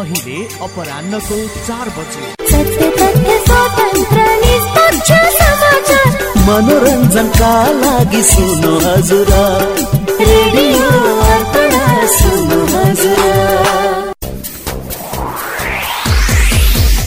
अहिले अपरान्नको चार बजे। मनोरञ्जनका लागि सुन्नु हजुर। रेडियो सुन्नु हजुर।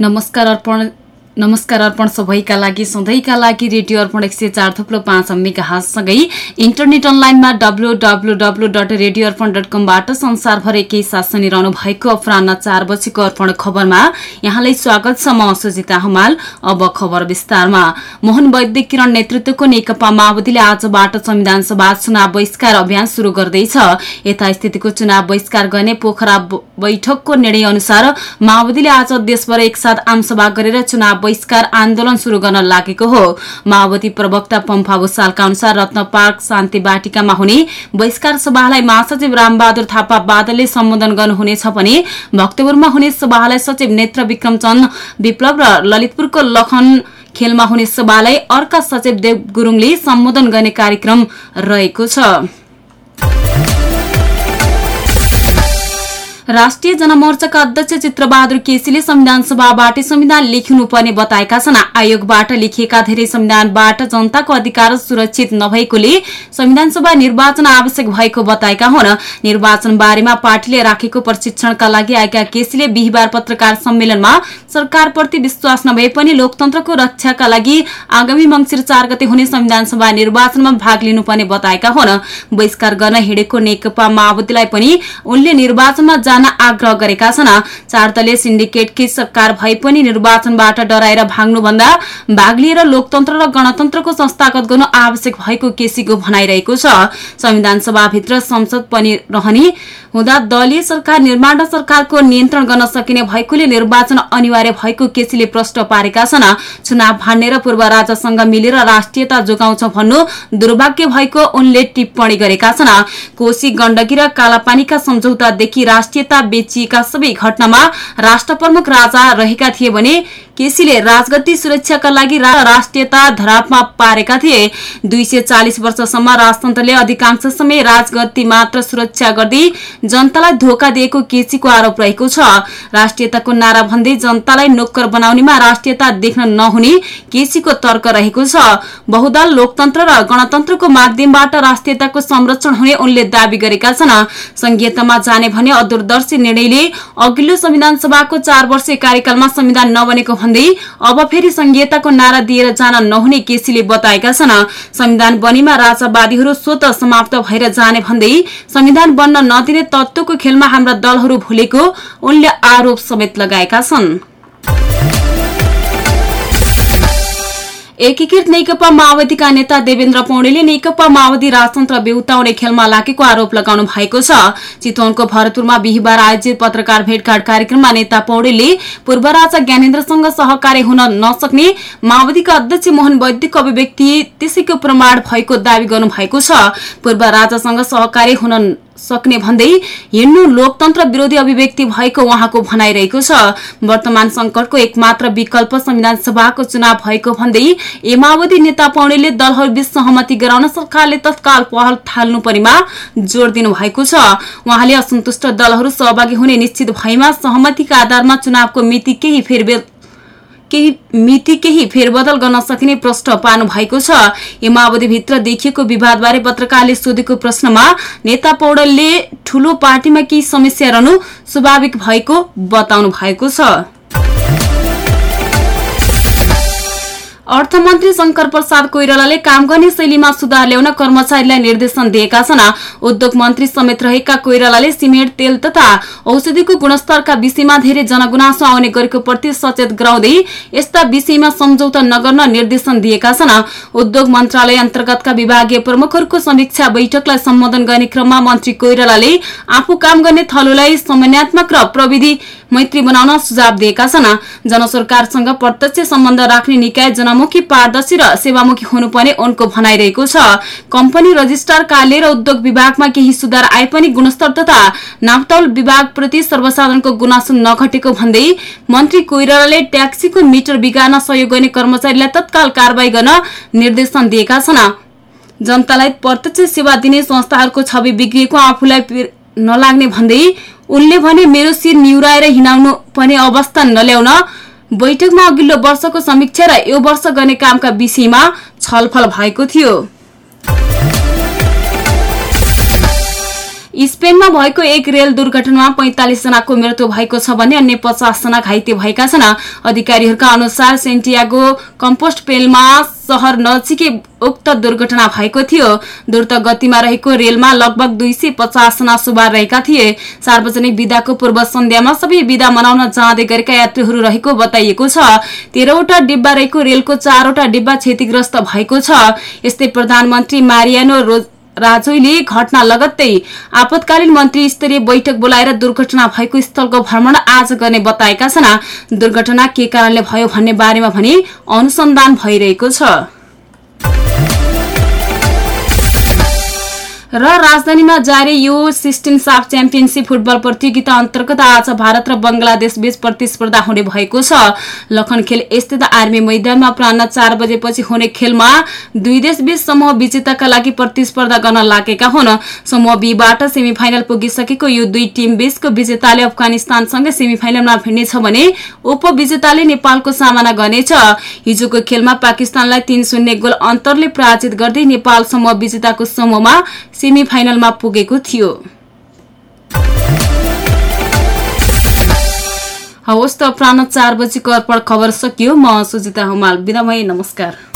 नमस्कार अर्पण नमस्कार अर्पण सबैका लागि सधैँका लागि रेडियो अर्पण एक सय चार थुप्रो पाँच मेगा हातसँगै इन्टरनेट अनलाइनमा W W W dot radio Arpan dot कमबाट संसारभर एकै साथ सुनिरहनु भएको अपरान्न चार बजीको अर्पण खबरमा। यहाँलाई स्वागत छ म सुजिता हुमाल। अब खबर विस्तारमा। मोहन वैद्य किरण नेतृत्वको नेकपा माओवादीले आजबाट संविधान सभा चुनाव बहिष्कार अभियान शुरू गर्दैछ। यता स्थितिको चुनाव बहिष्कार गर्ने पोखरा बैठकको निर्णय अनुसार माओवादीले आज देशभर एकसाथ आमसभा गरेर चुनाव बहिष्कार आन्दोलन शुरू गर्न लागेको हो। माओवादी प्रवक्ता पम्फा भूषालका अनुसार रत्न पार्क शान्ति बाटिकामा हुने बहिष्कार सभालाई महासचिव रामबहादुर थापा बादलले सम्बोधन गर्नुहुनेछ भने भक्तपुरमा हुने सभालाई सचिव नेत्र विक्रम चन्द विप्लव र ललितपुरको लखन खेलमा हुने सभालाई अर्का सचिव देव गुरुङले सम्बोधन गर्ने कार्यक्रम रहेको छ। राष्ट्रिय जनमोर्चाका अध्यक्ष चित्रबहादुर केसीले संविधान सभाबाट संविधान लेखिनुपर्ने बताएका छन्। आयोगबाट लेखिएका धेरै संविधानबाट जनताको अधिकार सुरक्षित नभएकोले संविधान सभा निर्वाचन आवश्यक भएको बताएका हुन्। निर्वाचन बारेमा पार्टीले राखेको प्रशिक्षणका लागि आएका केसीले बिहिबार पत्रकार सम्मेलनमा सरकारप्रति विश्वास नभए पनि लोकतन्त्रको रक्षाका लागि आगामी मंगिर चार गते हुने संविधान सभा निर्वाचनमा भाग लिनुपर्ने बताएका हुन्। बहिष्कार गर्न हिँडेको नेकपा माओवादीलाई पनि उनले निर्वाचनमा जान आग्रह गरेका छन्। चार दलीय सिन्डिकेटकी सरकार भए पनि निर्वाचनबाट डराएर भाग्नुभन्दा भाग लिएर लोकतन्त्र र गणतन्त्रको संस्थागत गर्नु आवश्यक भएको केसीको भनाइरहेको छ। संविधान सभाभित्र संसद पनि रहने हुँदा दलीय सरकार निर्माण सरकारको नियन्त्रण गर्न सकिने भएकोले निर्वाचन अनिवार्य भएको केसीले प्रश्न पारेका छन्। चुनाव भान्ने र पूर्व राजासँग मिलेर राष्ट्रियता जोगाउँछ भन्नु दुर्भाग्य भएको उनले टिप्पणी गरेका छन्। कोशी गण्डकी र कालापानीका सम्झौतादेखि राष्ट्रियता बेचिएका सबै घटनामा राष्ट्र प्रमुख राजा रहेका थिए भने केसीले राजगद्दी सुरक्षाका लागि राष्ट्रियता धरापमा पारेका थिए। दुई सय चालिस वर्षसम्म राजतन्त्रले अधिकांश समय राजगद्दी मात्र सुरक्षा गर्दै जनतालाई धोका दिएको केसीको आरोप रहेको छ। राष्ट्रियताको नारा भन्दै जनतालाई नोक्कर बनाउनेमा राष्ट्रियता देख्न नहुने केसीको तर्क रहेको छ। बहुदल लोकतन्त्र र गणतन्त्रको माध्यमबाट राष्ट्रियताको संरक्षण हुने उनले दावी गरेका छन्। संघीयतामा जाने भने अदूरदर्शी निर्णयले अघिल्लो संविधान सभाको चार वर्षीय कार्यकालमा संविधान नबनेको भन्दै अब फेरि संघीयताको नारा दिएर जान नहुने केसीले बताएका छन्। संविधान बनेमा राजावादीहरू स्वत समाप्त भएर जाने भन्दै संविधान बन्न नदिने तत्वको खेलमा हाम्रा दलहरू भुलेको उनले आरोप समेत लगाएका छन्। एकीकृत नेकपा माओवादीका नेता देवेन्द्र पौडेलले नेकपा माओवादी राजतन्त्र बेउताउने खेलमा लागेको आरोप लगाउनु भएको छ चितवनको भरतपुरमा बिहिबार आयोजित पत्रकार भेटघाट कार्यक्रममा नेता पौडेलले पूर्व राजा ज्ञानेन्द्रसँग सहकार्य हुन नसक्ने माओवादीका अध्यक्ष मोहन वैद्यको अभिव्यक्ति त्यसैको प्रमाण भएको दावी गर्नु भएको छ पूर्व राजासँग सहकार्य हुन सक्ने भन्दै हिँड्नु लोकतन्त्र विरोधी अभिव्यक्ति भएको उहाँको भनाइरहेको छ। वर्तमान संकटको एकमात्र विकल्प संविधान सभाको चुनाव भएको भन्दै ए माओवादी नेता पौडेलले दलहरूबीच सहमति गराउन सरकारले तत्काल पहल थाल्नुपर्नेमा जोड़ दिनु भएको छ। उहाँले असन्तुष्ट दलहरू सहभागी हुने निश्चित भएमा सहमतिका आधारमा चुनावको मिति केही फेरबेर केही मिति केही फेरबदल गर्न सकिने प्रश्न पार्नु भएको छ। यो माओवादीभित्र देखिएको विवादबारे पत्रकारले सोधेको प्रश्नमा नेता पौडेलले ठूलो पार्टीमा केही समस्या रहनु स्वाभाविक भएको बताउनु भएको छ। अर्थमन्त्री शंकर प्रसाद कोइरालाले काम गर्ने शैलीमा सुधार ल्याउन कर्मचारीलाई निर्देशन दिएका छन्। उद्योग मन्त्री समेत रहेका कोइरालाले सिमेन्ट तेल तथा औषधिको गुणस्तरका विषयमा धेरै जनगुनासो आउने गरेको प्रति सचेत गराउँदै यस्ता विषयमा सम्झौता नगर्न निर्देशन दिएका छन्। उद्योग मन्त्रालय अन्तर्गतका विभागीय प्रमुखहरूको समीक्षा बैठकलाई सम्बोधन गर्ने क्रममा मन्त्री कोइरालाले आफू काम गर्ने थलोलाई समन्वयात्मक र प्रविधि मैत्री बनाउन सुझाव दिएका छन्। जनसरकारसँग प्रत्यक्ष सम्बन्ध राख्ने निकाय जनमुखी पारदर्शी र सेवामुखी हुनुपर्ने उनको भनाइरहेको छ। कम्पनी रजिस्ट्रार कार्यालय र उद्योग विभागमा केही सुधार आए पनि गुणस्तर तथा नापतौल विभागप्रति सर्वसाधारणको गुनासो नघटेको भन्दै मन्त्री कोइरालाले ट्याक्सीको मिटर बिगार्न सहयोग गर्ने कर्मचारीलाई तत्काल कारवाही गर्न निर्देशन दिएका छन्। जनतालाई प्रत्यक्ष सेवा दिने संस्थाहरूको छवि बिग्रिएको आफूलाई नलाग्ने भन्दै उनले भने मेरो शिर निहुराएर हिँडाउनु पर्ने अवस्था नल्याउन बैठकमा अघिल्लो वर्षको समीक्षा र यो वर्ष गर्ने कामका विषयमा छलफल भएको थियो। स्पेनमा भएको एक रेल दुर्घटनामा पैंतालिस जनाको मृत्यु भएको छ भने अन्य पचास जना घाइते भएका छन्। अधिकारीहरूका अनुसार सेन्टियागो कम्पोस्ट पेलमा शहर नजिकै उक्त दुर्घटना भएको थियो। द्रुत गतिमा रहेको रेलमा लगभग दुई सय पचास जना सुवार रहेका थिए। सार्वजनिक विदाको पूर्व सन्ध्यामा सबै विदा मनाउन जाँदै गरेका यात्रीहरू रहेको बताइएको छ। तेह्रवटा डिब्बा रहेको रेलको चारवटा डिब्बा क्षतिग्रस्त भएको छ। यस्तै प्रधानमन्त्री मारियानो रोज राजोईले घटना लगत्तै आपतकालीन मन्त्री स्तरीय बैठक बोलाएर दुर्घटना भएको स्थलको भ्रमण आज गर्ने बताएका छन्। दुर्घटना के कारणले भयो भन्ने बारेमा भने अनुसन्धान भइरहेको छ। र राजधानीमा जारी यो सिक्सटिन साफ च्याम्पियनसिप फुटबल प्रतियोगिता अन्तर्गत आज भारत र बंगलादेश बीच प्रतिस्पर्धा हुने भएको छ। लखन खेल स्थित आर्मी मैदानमा अपरान्न चार बजेपछि हुने खेलमा दुई देश बीच समूह विजेताका लागि प्रतिस्पर्धा गर्न लागेका हुन्। समूह बीबाट सेमी फाइनल पुगिसकेको यो दुई टीम बीचको विजेताले अफगानिस्तानसँगै सेमी फाइनलमा भिड्नेछ भने उपविजेताले नेपालको सामना गर्नेछ। हिजोको खेलमा पाकिस्तानलाई तीन शून्य गोल अन्तरले पराजित गर्दै नेपाल समूह विजेताको समूहमा सेमी फाइनलमा पुगेको थियो। हवस् त प्राण चार बजीको अर्पण खबर सकियो। म सुजिता हुमाल बिदामय नमस्कार।